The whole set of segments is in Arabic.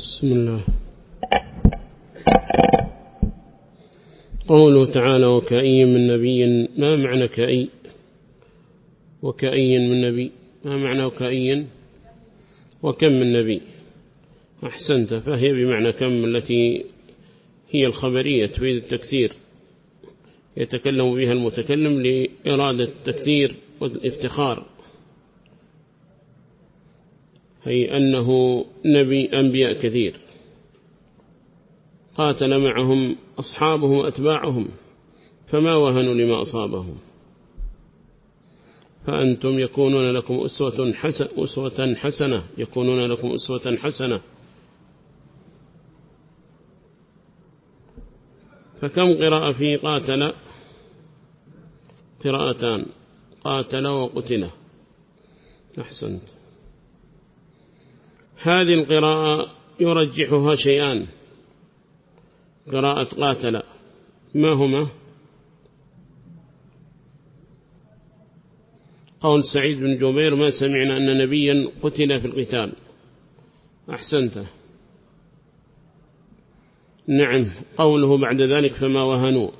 بسم الله. قوله تعالى وكأي من نبي ما معنى كأي؟ وكأي من نبي ما معنى وكأي وكم من نبي؟ أحسنت فهي بمعنى كم التي هي الخبرية تفيد التكثير. يتكلم بها المتكلم لإرادة التكثير والإفتخار. أي أنه نبي أنبياء كثير. قاتل معهم أصحابه وأتباعهم فما وهنوا لما أصابهم. فأنتم يكونون لكم أسوة, حسن أسوة حسنة يكونون لكم أسوة حسنة. فكم قراءة في قاتل؟ قراءتان قاتل وقتل. أحسنت. هذه القراءة يرجحها شيئان قراءة قاتل. ما هما؟ قول سعيد بن جبير ما سمعنا أن نبيا قتل في القتال. أحسنت. نعم قوله بعد ذلك فما وهنوا.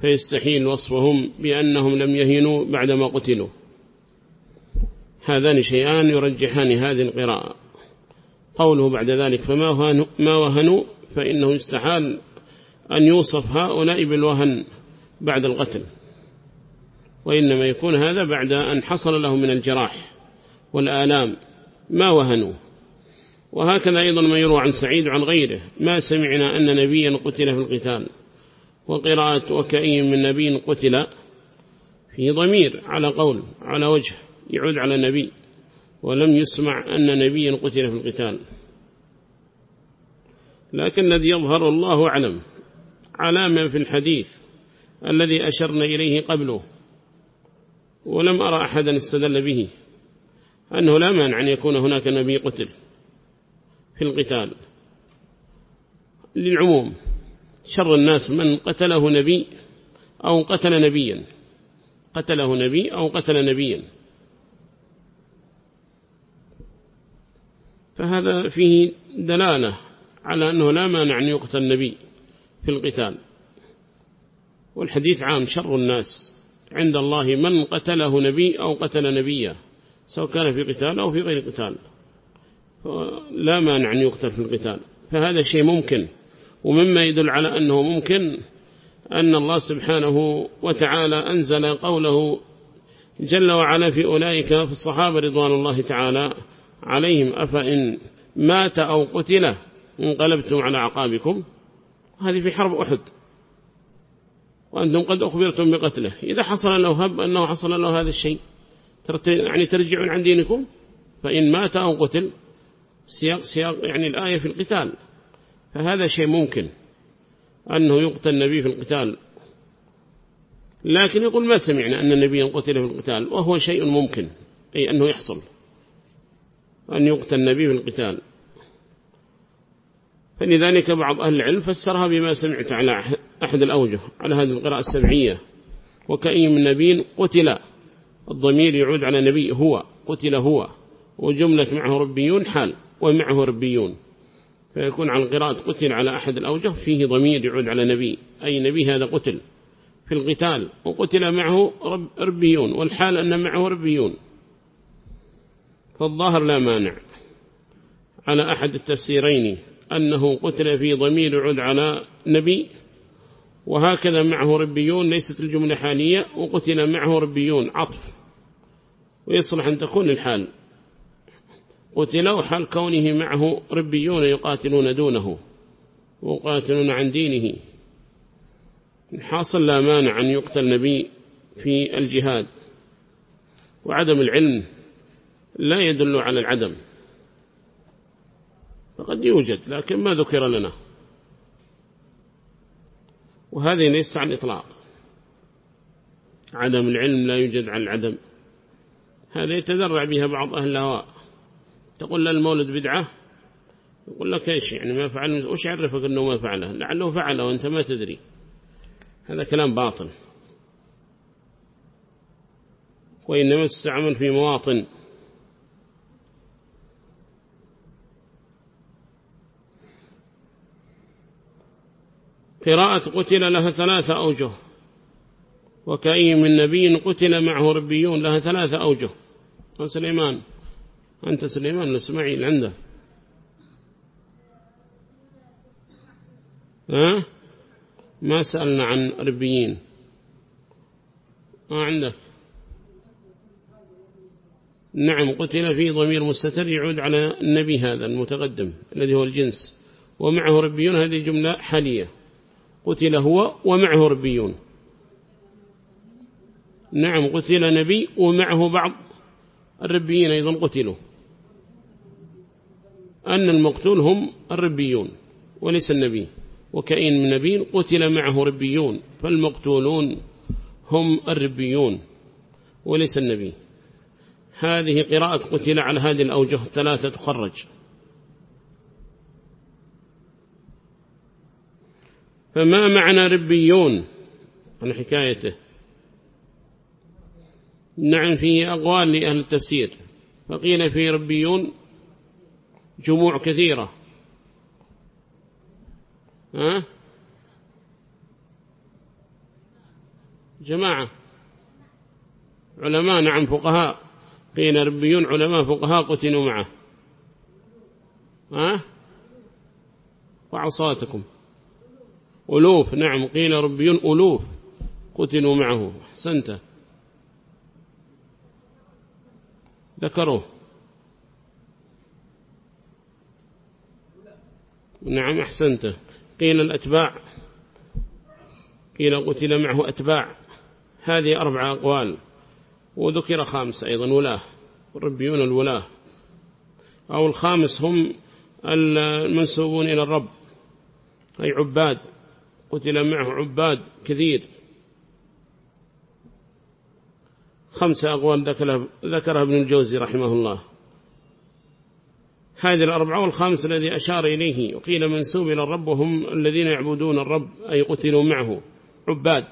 فيستحيل وصفهم بأنهم لم يهنوا بعدما قتلوا. هذان شيئان يرجحان هذه القراءة. قوله بعد ذلك فما وهنوا, ما وهنوا فإنه يستحال أن يوصف هؤلاء بالوهن بعد القتل. وإنما يكون هذا بعد أن حصل له من الجراح والآلام. ما وهنوا؟ وهكذا أيضا ما يروى عن سعيد وعن غيره. ما سمعنا أن نبيا قتل في القتال وقراءة وكأي من نبي قتل في ضمير على قول على وجه يعود على نبي ولم يسمع أن نبيا قتل في القتال. لكن الذي يظهر الله أعلم على من في الحديث الذي أشرنا إليه قبله ولم أرى أحدا استدل به أنه لا مانع أن يكون هناك نبي قتل في القتال. للعموم شر الناس من قتله نبي أو قتل نبيا قتله نبي أو قتل نبيا. فهذا فيه دلالة على أنه لا مانع أن يقتل نبي في القتال. والحديث عام شر الناس عند الله من قتله نبي أو قتل نبيا سواء كان في قتال أو في غير قتال. لا مانع أن يقتل في القتال. فهذا شيء ممكن. ومما يدل على أنه ممكن أن الله سبحانه وتعالى أنزل قوله جل وعلا في أولئك في الصحابة رضوان الله تعالى عليهم أفإن مات أو قتل انقلبتم على عقابكم؟ هذه في حرب أحد. وأنتم قد أخبرتم بقتله. إذا حصل له هب أنه حصل له هذا الشيء يعني ترجعون عن دينكم؟ فإن مات أو قتل سياق سياق يعني الآية في القتال. فهذا شيء ممكن أنه يقتل النبي في القتال. لكن يقول ما سمعنا أن النبي قتل في القتال؟ وهو شيء ممكن أي أنه يحصل. أن يقتل النبي القتال فلذلك بعض أهل العلم فسرها بما سمعت على أحد الأوجه على هذه القراءة السبعية. وكأي من نبي قتل الضمير يعود على نبي هو قتل هو. وجملة معه ربيون حال ومعه ربيون. فيكون على القراءة قتل على أحد الأوجه فيه ضمير يعود على نبي. أي نبي هذا قتل في القتال وقتل معه رب ربيون. والحال أن معه ربيون. فالظاهر لا مانع على أحد التفسيرين أنه قتل في ضمير يعود على نبي وهكذا معه ربيون ليست الجملة حالية وقتل معه ربيون عطف. ويصلح أن تكون الحال. قتلوا حال كونه معه ربيون يقاتلون دونه وقاتلون عن دينه. حاصل لا مانع أن يقتل نبي في الجهاد. وعدم العلم لا يدل على العدم. فقد يوجد لكن ما ذكر لنا. وهذه ليس على الإطلاق. عدم العلم لا يوجد على العدم. هذا يتذرع بها بعض أهل الهواء. تقول المولد بدعة يقول لك إيش يعني ما فعل؟ وش عرفك أنه ما فعله؟ لعله فعله وأنت ما تدري. هذا كلام باطل. وإنما استعمل في مواطن. قراءة قتل لها ثلاثة أوجه وكأي من نبي قتل معه ربيون لها ثلاثة أوجه. سليمان أنت سليمان الإسماعيل عنده. ها؟ ما سألنا عن ربيين. ما عنده نعم قتل في ضمير مستتر يعود على النبي هذا المتقدم الذي هو الجنس ومعه ربيون هذه جملة حالية. قتل هو ومعه ربيون. نعم قتل نبي ومعه بعض الربيين أيضا قتلوا. أن المقتول هم الربيون وليس النبي. وكأين من نبي قتل معه ربيون فالمقتولون هم الربيون وليس النبي. هذه قراءة قتل على هذه الأوجه الثلاثة تخرج. فما معنى ربيون؟ عن حكايته. نعم فيه أقوال لأهل التفسير. فقيل في ربيون جموع كثيرة. ها؟ جماعة. علماء نعم فقهاء. قيل ربيون علماء فقهاء قتلوا معه. ها؟ وعصاتكم. ألوف. نعم قيل ربيون ألوف. قتلوا معه. أحسنت. ذكروه. نعم أحسنت. قيل الأتباع. قيل قتل معه أتباع. هذه أربع أقوال. وذكر خامس أيضا ولاه الربيون الولاة. أو الخامس هم المنسوبون إلى الرب. أي عباد. قتل معه عباد كثير. خمسة أقوال ذكرها ابن الجوزي رحمه الله. هذه الأربعة والخامس الذي أشار إليه وقيل منسوب إلى الرب وهم الذين يعبدون الرب أي قتلوا معه عباد.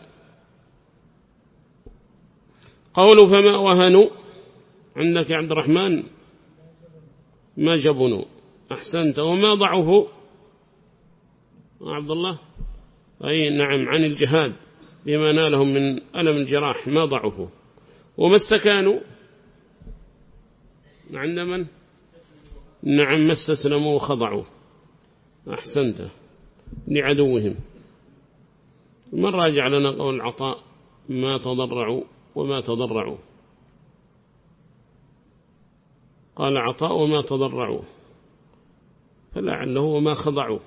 قولوا فما وهنوا عندك يا عبد الرحمن؟ ما جبنوا؟ أحسنت. وما ضعفوا؟ عبد الله؟ أي نعم عن الجهاد بما نالهم من ألم الجراح ما ضعفوا. وما استكانوا؟ عند من؟ نعم ما استسلموا وخضعوا. أحسنت. لعدوهم. من راجع لنا قول العطاء؟ ما تضرعوا وما تضرعوا. قال عطاء وما تضرعوا. فلعله وما خضعوا.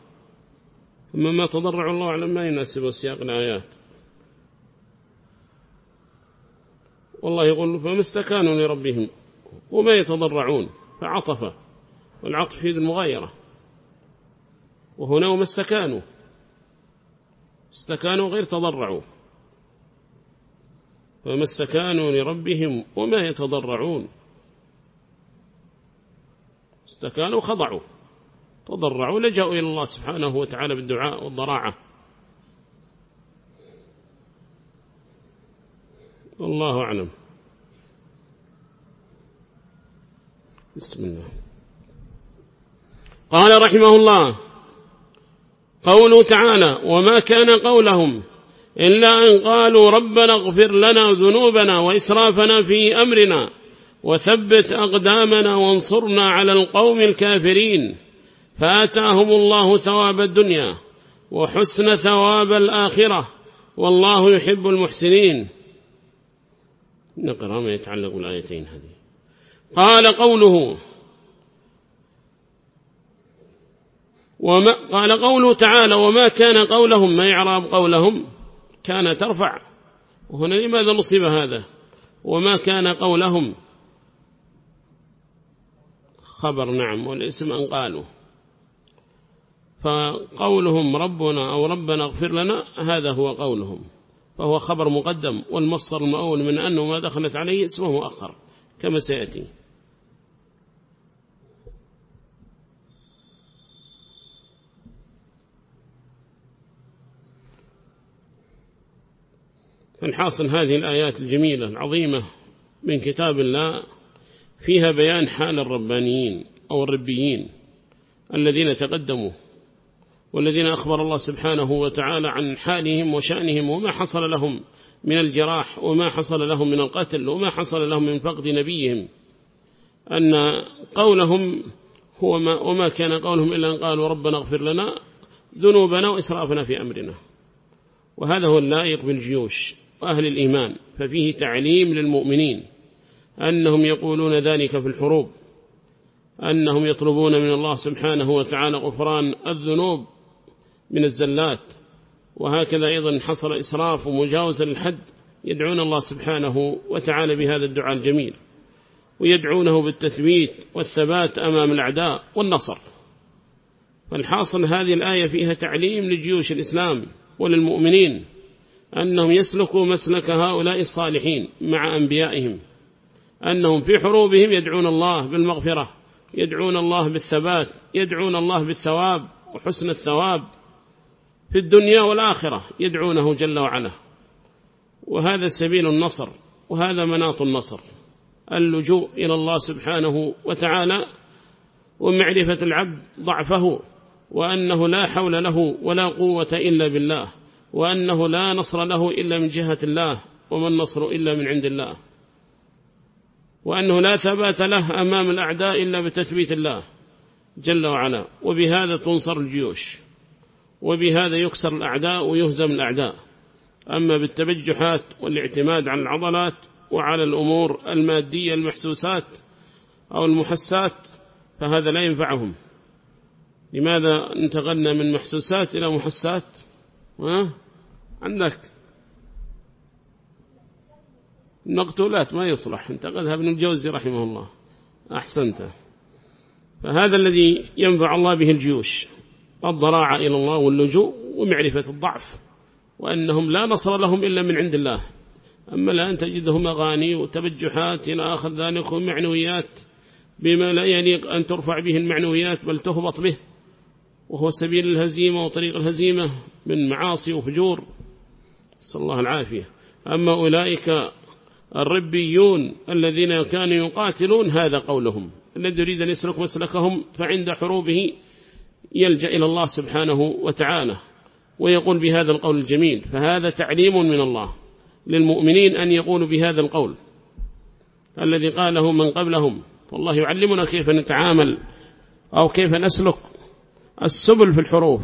أما ما تضرعوا الله أعلم ما يناسب سياق الآيات. والله يقول فما استكانوا لربهم وما يتضرعون فعطف. والعطف في المغايرة. وهنا وما استكانوا. استكانوا غير تضرعوا. فما استكانوا لربهم وما يتضرعون. استكانوا خضعوا. تضرعوا لجأوا إلى الله سبحانه وتعالى بالدعاء والضراعة. والله أعلم. بسم الله. قال رحمه الله قوله تعالى وما كان قولهم إلا أن قالوا ربنا اغفر لنا ذنوبنا وإسرافنا في أمرنا وثبت أقدامنا وانصرنا على القوم الكافرين. فآتاهم الله ثواب الدنيا وحسن ثواب الآخرة والله يحب المحسنين. نقرأ ما يتعلق بالآيتين هذه. قال قوله وما قال قوله تعالى وما كان قولهم ما يعراب قولهم كان ترفع. وهنا لماذا نصيب هذا؟ وما كان قولهم. خبر نعم والاسم أن قالوا فقولهم ربنا أو ربنا اغفر لنا هذا هو قولهم. فهو خبر مقدم والمصر المؤول من أنه ما دخلت عليه اسمه مؤخر كما سيأتي. فالحاصل هذه الآيات الجميلة العظيمة من كتاب الله فيها بيان حال الربانيين أو الربيين الذين تقدموا. والذين أخبر الله سبحانه وتعالى عن حالهم وشأنهم وما حصل لهم من الجراح وما حصل لهم من القتل وما حصل لهم من فقد نبيهم. أن قولهم هو ما وما كان قولهم إلا أن قالوا ربنا اغفر لنا ذنوبنا وإسرافنا في أمرنا. وهذا هو اللائق بالجيوش وأهل الإيمان ففيه تعليم للمؤمنين أنهم يقولون ذلك في الحروب أنهم يطلبون من الله سبحانه وتعالى غفران الذنوب من الزلات. وهكذا أيضا حصل إسراف ومجاوزة للحد يدعون الله سبحانه وتعالى بهذا الدعاء الجميل. ويدعونه بالتثبيت والثبات أمام الأعداء والنصر. فالحاصل هذه الآية فيها تعليم لجيوش الإسلام وللمؤمنين أنهم يسلكوا مسلك هؤلاء الصالحين مع أنبيائهم. أنهم في حروبهم يدعون الله بالمغفرة يدعون الله بالثبات يدعون الله بالثواب وحسن الثواب. في الدنيا والآخرة يدعونه جل وعلا. وهذا سبيل النصر وهذا مناط النصر. اللجوء إلى الله سبحانه وتعالى ومعرفة العبد ضعفه وأنه لا حول له ولا قوة إلا بالله وأنه لا نصر له إلا من جهة الله وما النصر إلا من عند الله. وأنه لا ثبات له أمام الأعداء إلا بتثبيت الله جل وعلا. وبهذا تنصر الجيوش. وبهذا يكسر الأعداء ويهزم الأعداء. أما بالتبجحات والاعتماد على العضلات وعلى الأمور المادية المحسوسات أو المحسات فهذا لا ينفعهم. لماذا انتقلنا من محسوسات إلى محسات؟ عندك المقتولات ما يصلح. انتقلها ابن الجوزي رحمه الله. أحسنت. فهذا الذي ينفع الله به الجيوش. الضراعة إلى الله واللجوء ومعرفة الضعف وأنهم لا نصر لهم إلا من عند الله. أما الآن تجدهم أغاني وتبجحات إلى آخر ذلك ومعنويات بما لا يليق أن ترفع به المعنويات بل تهبط به وهو سبيل الهزيمة وطريق الهزيمة من معاصي وفجور. صلى الله العافية. أما أولئك الربيون الذين كانوا يقاتلون هذا قولهم الذي يريد أن يسلك مسلكهم فعند حروبه يلجأ إلى الله سبحانه وتعالى ويقول بهذا القول الجميل فهذا تعليم من الله للمؤمنين أن يقولوا بهذا القول. الذي قاله من قبلهم والله يعلمنا كيف نتعامل أو كيف نسلك السبل في الحروب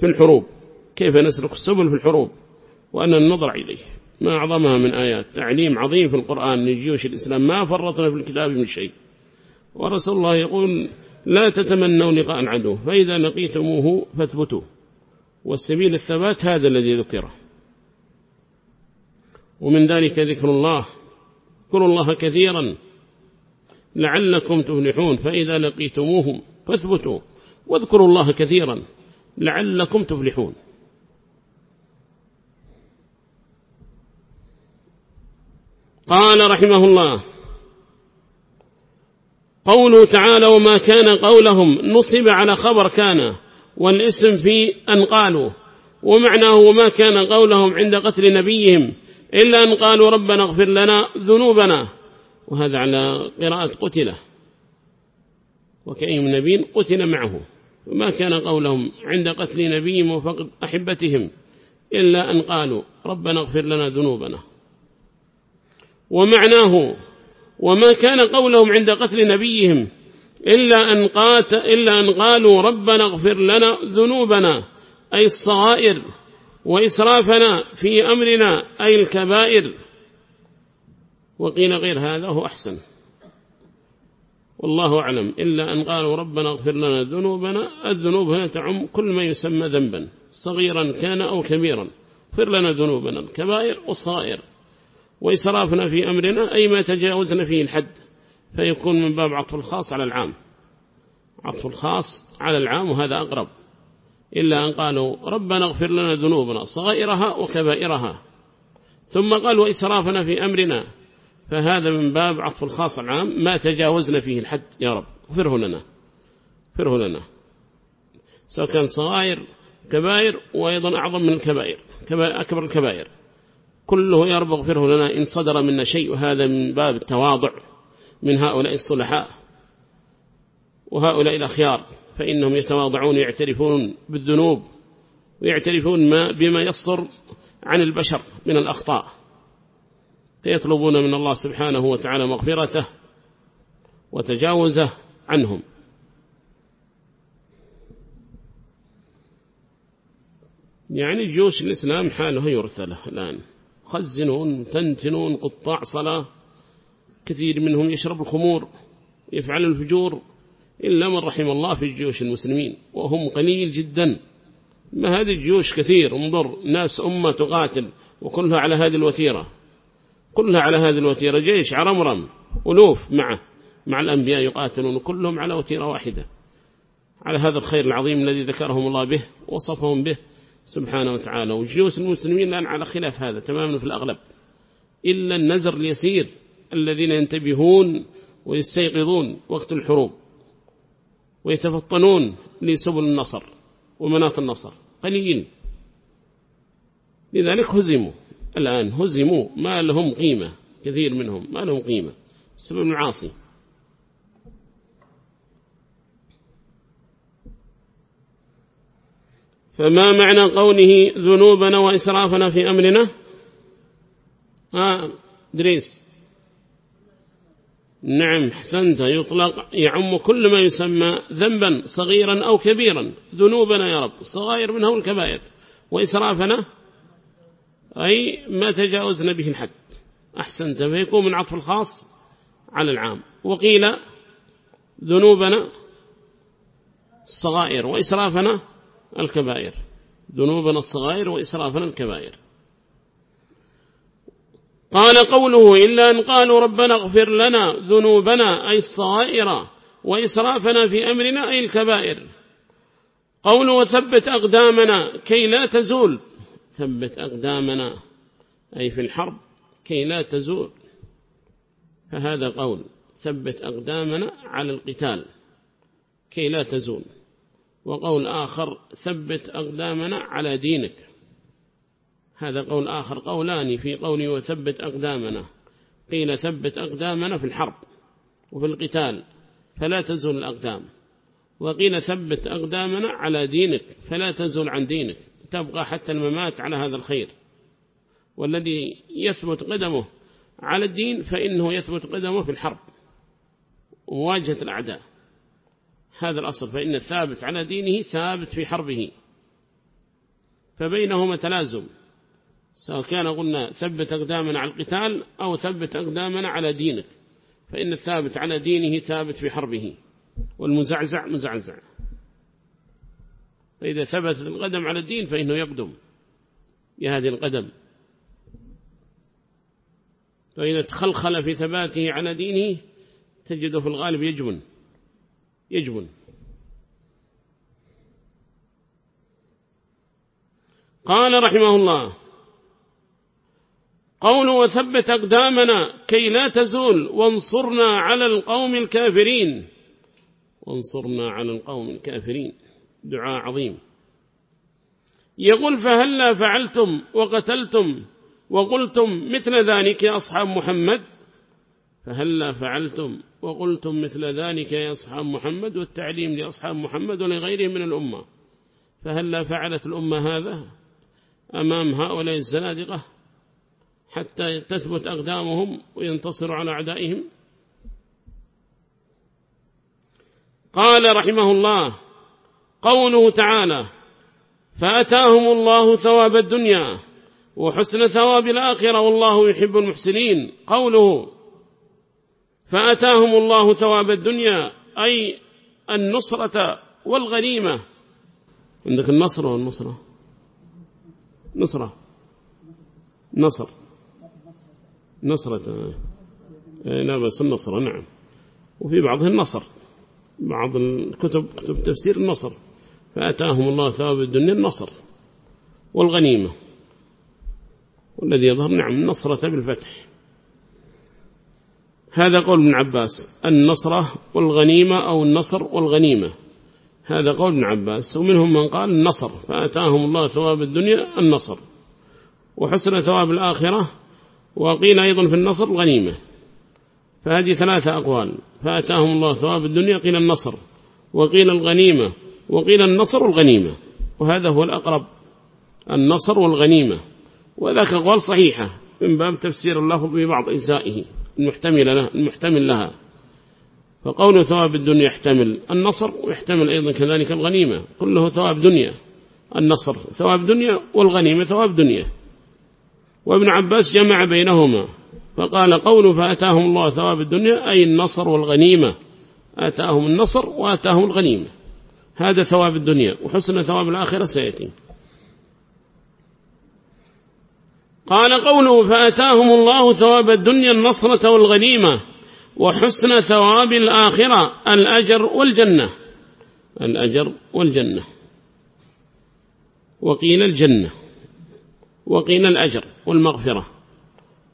في الحروب. كيف نسلك السبل في الحروب وأن النظر إليه. ما أعظمها من آيات. تعليم عظيم في القرآن لجيوش الإسلام. ما فرطنا في الكتاب من شيء. ورسول الله يقول لا تتمنوا لقاء العدو فإذا لقيتموه فاثبتوا والسبيل الثبات هذا الذي ذكره. ومن ذلك ذكر الله. اذكروا الله كثيرا. لعلكم تفلحون فإذا لقيتموهم فاثبتوا واذكروا الله كثيرا. لعلكم تفلحون. قال رحمه الله قوله تعالى وما كان قولهم نصب على خبر كان والاسم في أن قالوا. ومعناه وما كان قولهم عند قتل نبيهم إلا أن قالوا ربنا اغفر لنا ذنوبنا. وهذا على قراءة قتله. وكأي من نبي قتل معه. وما كان قولهم عند قتل نبيهم وفقد أحبتهم إلا أن قالوا ربنا اغفر لنا ذنوبنا. ومعناه وما كان قولهم عند قتل نبيهم إلا أن, قات إلا أن قالوا ربنا اغفر لنا ذنوبنا أي الصغائر وإسرافنا في أمرنا أي الكبائر. وقيل غير هذا هو أحسن. والله أعلم. إلا أن قالوا ربنا اغفر لنا ذنوبنا الذنوب هنا تعم كل ما يسمى ذنبا صغيرا كان أو كبيرا. اغفر لنا ذنوبنا الكبائر والصغائر. وإسرافنا في أمرنا أي ما تجاوزنا فيه الحد فيكون من باب عطف الخاص على العام. عطف الخاص على العام وهذا أقرب. إلا أن قالوا ربنا اغفر لنا ذنوبنا صغائرها وكبائرها. ثم قال وإسرافنا في أمرنا. فهذا من باب عطف الخاص العام ما تجاوزنا فيه الحد يا رب. اغفره لنا. اغفره لنا. سواء كان صغائر كبائر وأيضا أعظم من الكبائر أكبر الكبائر. كله يا رب اغفره لنا إن صدر منا شيء وهذا من باب التواضع من هؤلاء الصلحاء وهؤلاء الأخيار فإنهم يتواضعون ويعترفون بالذنوب ويعترفون ما بما يصدر عن البشر من الأخطاء فيطلبون من الله سبحانه وتعالى مغفرته وتجاوزه عنهم. يعني جيوش الإسلام حاله يرثله الآن. خزنون تنتنون قطاع صلاة. كثير منهم يشرب الخمور يفعل الفجور إلا من رحم الله في جيوش المسلمين وهم قليل جدا. ما هذه الجيوش كثير انظر ناس أمة تقاتل وكلها على هذه الوتيرة. كلها على هذه الوتيرة جيش عرمرم ألوف معه. مع الأنبياء يقاتلون كلهم على وتيرة واحدة. على هذا الخير العظيم الذي ذكرهم الله به وصفهم به سبحانه وتعالى. وجيوس المسلمين الآن على خلاف هذا تماما في الأغلب. إلا النزر اليسير الذين ينتبهون ويستيقظون وقت الحروب ويتفطنون لسبل النصر ومناط النصر. قليل. لذلك هزموا. الآن هزموا. ما لهم قيمة. كثير منهم. ما لهم قيمة. بسبب المعاصي فما معنى قوله ذنوبنا وإسرافنا في أمرنا؟ ها دريس. نعم حسنت يطلق يعم كل ما يسمى ذنبا صغيرا أو كبيرا. ذنوبنا يا رب. صغير منها الكبائر. وإسرافنا أي ما تجاوزنا به الحد. أحسنت. فيكون من عطف الخاص على العام. وقيل ذنوبنا الصغائر وإسرافنا الكبائر ذنوبنا الصغائر وإسرافنا الكبائر. قال قوله إلا أن قالوا ربنا اغفر لنا ذنوبنا أي الصغائر وإسرافنا في أمرنا أي الكبائر. قوله وثبت أقدامنا كي لا تزول. ثبت أقدامنا أي في الحرب كي لا تزول. فهذا قول ثبت أقدامنا على القتال كي لا تزول. وقول آخر ثبت أقدامنا على دينك. هذا قول آخر قولان في قوله وثبت أقدامنا. قيل ثبت أقدامنا في الحرب وفي القتال فلا تزول الأقدام. وقيل ثبت أقدامنا على دينك فلا تزول عن دينك. تبقى حتى الممات على هذا الخير. والذي يثبت قدمه على الدين فإنه يثبت قدمه في الحرب. ومواجهة الأعداء. هذا الأصل فإن الثابت على دينه ثابت في حربه. فبينهما تلازم سواء كان قلنا ثبت أقدامنا على القتال أو ثبت أقدامنا على دينك. فإن الثابت على دينه ثابت في حربه. والمزعزع مزعزع. فإذا ثبتت القدم على الدين فإنه يقدم بهذه القدم. فإذا تخلخل في ثباته على دينه تجده في الغالب يجبن. يجبن. قال رحمه الله قول وثبت أقدامنا كي لا تزول وانصرنا على القوم الكافرين. وانصرنا على القوم الكافرين. دعاء عظيم. يقول فهلا فعلتم وقتلتم وقلتم مثل ذلك يا أصحاب محمد؟ فهلا فعلتم؟ وقلتم مثل ذلك يا أصحاب محمد والتعليم لأصحاب محمد ولغيرهم من الأمة. فهلا فعلت الأمة هذا أمام هؤلاء الزنادقة حتى تثبت أقدامهم وينتصروا على أعدائهم؟ قال رحمه الله قوله تعالى فأتاهم الله ثواب الدنيا وحسن ثواب الآخرة والله يحب المحسنين. قوله فأتاهم الله ثواب الدنيا أي النصرة والغنيمة. عندك النصر والنصرة؟ نصرة. نصر. نصرة إيه، لا بس النصر نعم. وفي بعضها النصر. بعض الكتب كتب تفسير النصر. فأتاهم الله ثواب الدنيا النصر والغنيمة. والذي يظهر نعم النصرة بالفتح. هذا قول ابن عباس النصرة والغنيمة أو النصر والغنيمة. هذا قول ابن عباس ومنهم من قال النصر فأتاهم الله ثواب الدنيا النصر. وحسن ثواب الآخرة وقيل أيضا في النصر الغنيمة فهذه ثلاثة أقوال فأتاهم الله ثواب الدنيا قيل النصر وقيل الغنيمة وقيل النصر والغنيمة. وهذا هو الأقرب النصر والغنيمة. وذاك قول صحيحة من باب تفسير الله ببعض إجزائه. المحتمل, له المحتمل لها. فقول ثواب الدنيا يحتمل النصر ويحتمل أيضا كذلك الغنيمة. كله ثواب دنيا النصر ثواب دنيا والغنيمة ثواب دنيا. وابن عباس جمع بينهما فقال قول فأتاهم الله ثواب الدنيا أي النصر والغنيمة. آتاهم النصر وآتاهم الغنيمة. هذا ثواب الدنيا وحسن ثواب الآخرة سيأتي. قال قوله فأتاهم الله ثواب الدنيا النصرة والغنيمة وحسن ثواب الآخرة الأجر والجنة. الأجر والجنة. وقيل الجنة. وقيل الأجر والمغفرة.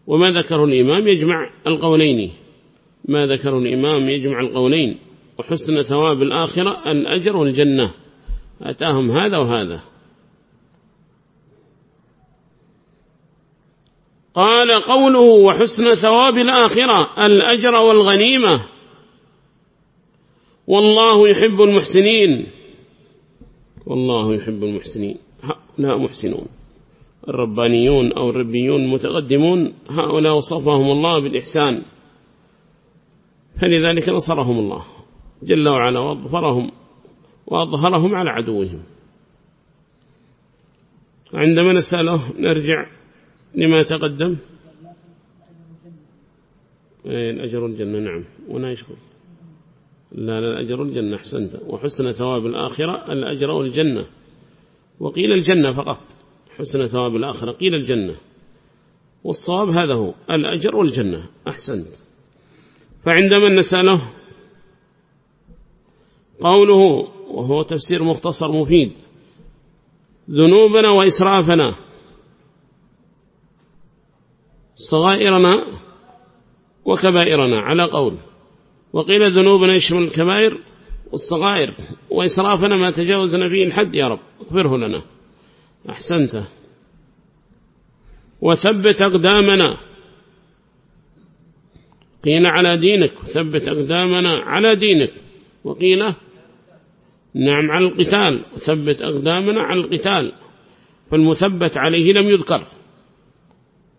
وما ذكره الإمام يجمع القولين. ما ذكره الإمام يجمع القولين. وحسن ثواب الآخرة الأجر والجنة. أتاهم هذا وهذا. قال قوله وحسن ثواب الآخرة الأجر والغنيمة. والله يحب المحسنين. والله يحب المحسنين. هؤلاء محسنون. الربانيون أو الربيون المتقدمون هؤلاء وصفهم الله بالإحسان. فلذلك نصرهم الله. جل وعلا وأظهرهم وأظهرهم على عدوهم. عندما نسأله نرجع لما تقدم. إيه، الأجر الجنة نعم. ونا يشكر لا لا الأجر الجنة أحسنت. وحسن ثواب الآخرة الأجر والجنة. وقيل الجنة فقط. حسن ثواب الآخرة قيل الجنة. والصواب هذا هو الأجر والجنة. أحسنت. فعندما نسأله قوله وهو تفسير مختصر مفيد ذنوبنا وإسرافنا صغائرنا وكبائرنا على قول. وقيل ذنوبنا يشمل الكبائر والصغائر وإسرافنا ما تجاوزنا فيه الحد يا رب. اغفره لنا. أحسنت. وثبت أقدامنا. قيل على دينك. ثبت أقدامنا على دينك. وقيل نعم على القتال. وثبت أقدامنا على القتال. فالمثبت عليه لم يذكر.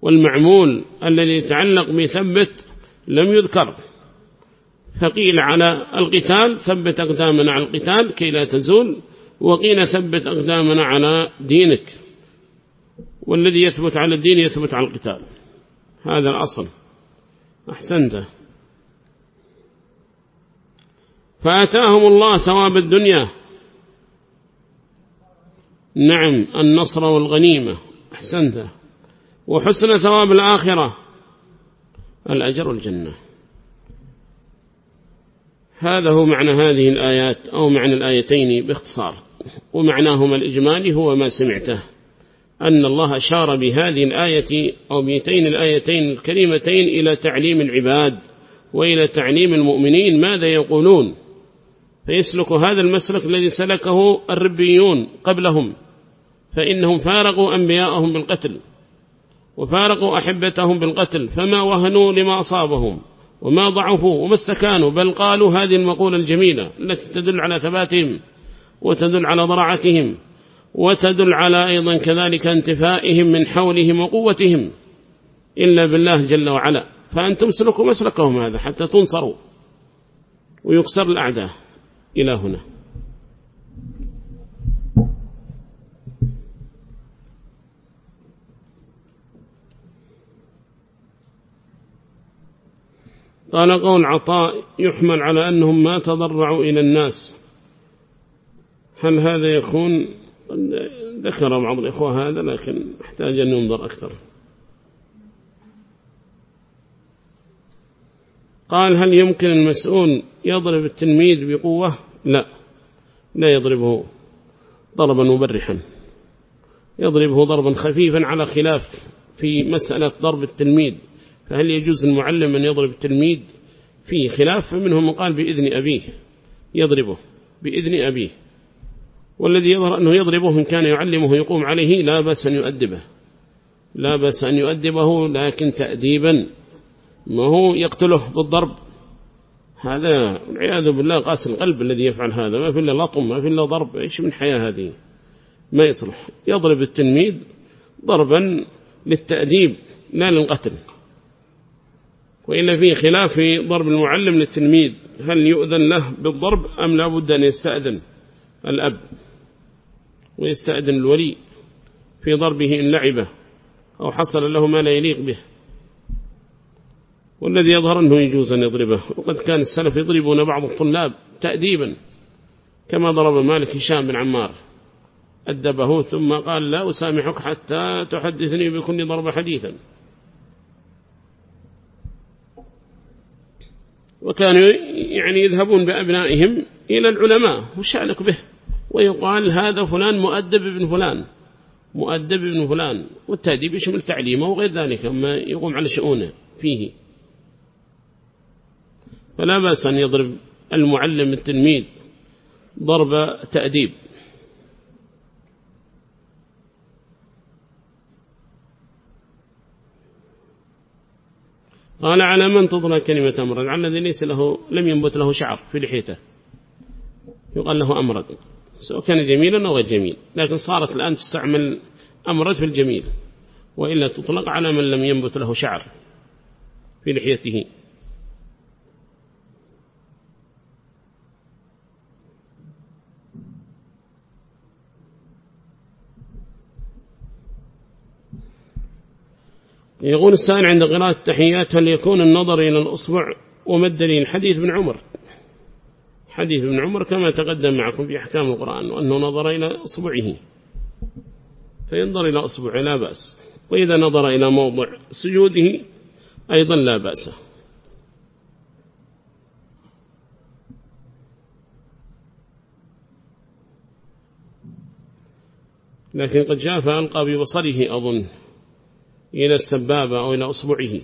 والمعمول الذي يتعلق بثبت لم يذكر. فقيل على القتال ثبت أقدامنا على القتال كي لا تزول وقيل ثبت أقدامنا على دينك. والذي يثبت على الدين يثبت على القتال. هذا الأصل. أحسنت. فأتاهم الله ثواب الدنيا. نعم النصر والغنيمة. أحسنت. وحسن ثواب الآخرة. الأجر والجنة هذا هو معنى هذه الآيات أو معنى الآيتين باختصار. ومعناهما الإجمالي هو ما سمعته. أن الله أشار بهذه الآية أو بيتين الآيتين الكريمتين إلى تعليم العباد وإلى تعليم المؤمنين ماذا يقولون. فيسلك هذا المسلك الذي سلكه الربيون قبلهم. فإنهم فارقوا أنبياءهم بالقتل. وفارقوا أحبتهم بالقتل فما وهنوا لما أصابهم وما ضعفوا وما استكانوا بل قالوا هذه المقولة الجميلة التي تدل على ثباتهم وتدل على ضرعتهم وتدل على أيضا كذلك انتفائهم من حولهم وقوتهم إلا بالله جل وعلا. فأنتم سلكوا مسلكهم هذا حتى تنصروا ويكسر الأعداء إلى هنا. قال قول عطاء يحمل على أنهم ما تضرعوا إلى الناس. هل هذا يكون ذكر بعض الإخوة هذا لكن أحتاج أن ينظر أكثر. قال هل يمكن المسؤول يضرب التلميذ بقوة؟ لا لا يضربه ضربا مبرحا. يضربه ضربا خفيفا على خلاف في مسألة ضرب التلميذ. فهل يجوز المعلم أن يضرب التلميذ فيه خلاف؟ فمنهم من قال بإذن أبيه يضربه بإذن أبيه. والذي يظهر أنه يضربه إن كان يعلمه يقوم عليه لا بس أن يؤدبه. لا بس أن يؤدبه لكن تأديبا. ما هو يقتله بالضرب؟ هذا والعياذ بالله قاس القلب الذي يفعل هذا. ما في إلا لطم ما في إلا ضرب. إيش من حياة هذه؟ ما يصلح. يضرب التلميذ ضربا للتأديب لا للقتل. وإلا فيه خلاف في ضرب المعلم للتلميذ هل يؤذن له بالضرب أم لا بد أن يستأذن الأب ويستأذن الولي في ضربه إن لعبه أو حصل له ما لا يليق به؟ والذي يظهر أنه يجوز أن يضربه وقد كان السلف يضربون بعض الطلاب تأديبا كما ضرب مالك هشام بن عمار أدبه ثم قال لا أسامحك حتى تحدثني بكل ضرب حديثا. وكانوا يعني يذهبون بأبنائهم إلى العلماء وشأنك به؟ ويقال هذا فلان مؤدب ابن فلان مؤدب ابن فلان. والتأديب يشمل تعليمه وغير ذلك أما يقوم على شؤونه فيه. فلا بأس أن يضرب المعلم التلميذ ضرب تأديب. قال على من تضرب كلمة أمرد على الذي ليس له لم ينبت له شعر في لحيته. يقال له أمرد سواء كان جميلا أو غير جميل. لكن صارت الآن تستعمل أمرد في الجميل. وإلا تطلق على من لم ينبت له شعر في لحيته. يقول السائل عند قراءة التحيات هل يكون النظر إلى الأصبع ومدني الحديث بن عمر. حديث ابن عمر كما تقدم معكم في أحكام القرآن وأنه نظر إلى أصبعه. فينظر إلى أصبعه لا بأس. وإذا نظر إلى موضع سجوده أيضا لا بأس. لكن قد جاء فألقى ببصره أظن. إلى السبابة أو إلى أصبعه.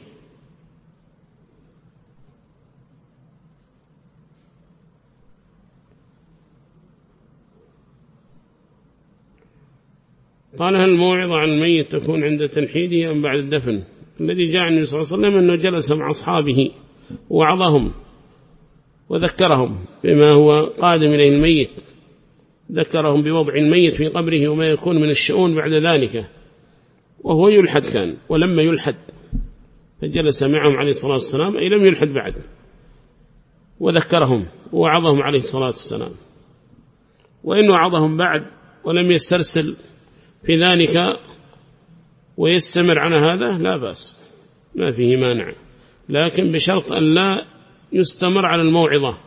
قال هل الموعظة عن الميت تكون عند تنحيده أم بعد الدفن؟ الذي جاء النبي صلى الله عليه وسلم أنه جلس مع أصحابه وعظهم وذكرهم بما هو قادم إليه الميت. ذكرهم بوضع الميت في قبره وما يكون من الشؤون بعد ذلك. وهو يلحد كان ولما يلحد فجلس معهم عليه الصلاة والسلام أي لم يلحد بعد وذكرهم ووعظهم عليه الصلاة والسلام. وإن وعظهم بعد ولم يسترسل في ذلك ويستمر على هذا لا بأس ما فيه مانع. لكن بشرط أن لا يستمر على الموعظة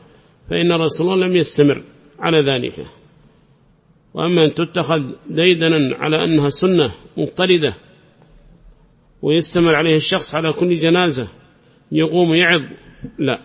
فإن رسول الله لم يستمر على ذلك. وأما أن تتخذ ديدنا على أنها سنة مضطردة ويستمر عليه الشخص على كل جنازة يقوم يعظ لا.